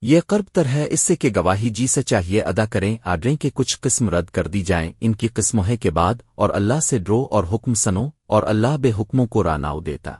یہ قرب تر ہے، اس سے کہ گواہی جی سے چاہیے ادا کریں، آڈریں کہ کچھ قسم رد کر دی جائیں۔ ان کی قسموں کے بعد اور اللہ سے ڈرو اور حکم سنو اور اللہ بے حکموں کو راناؤ دیتا۔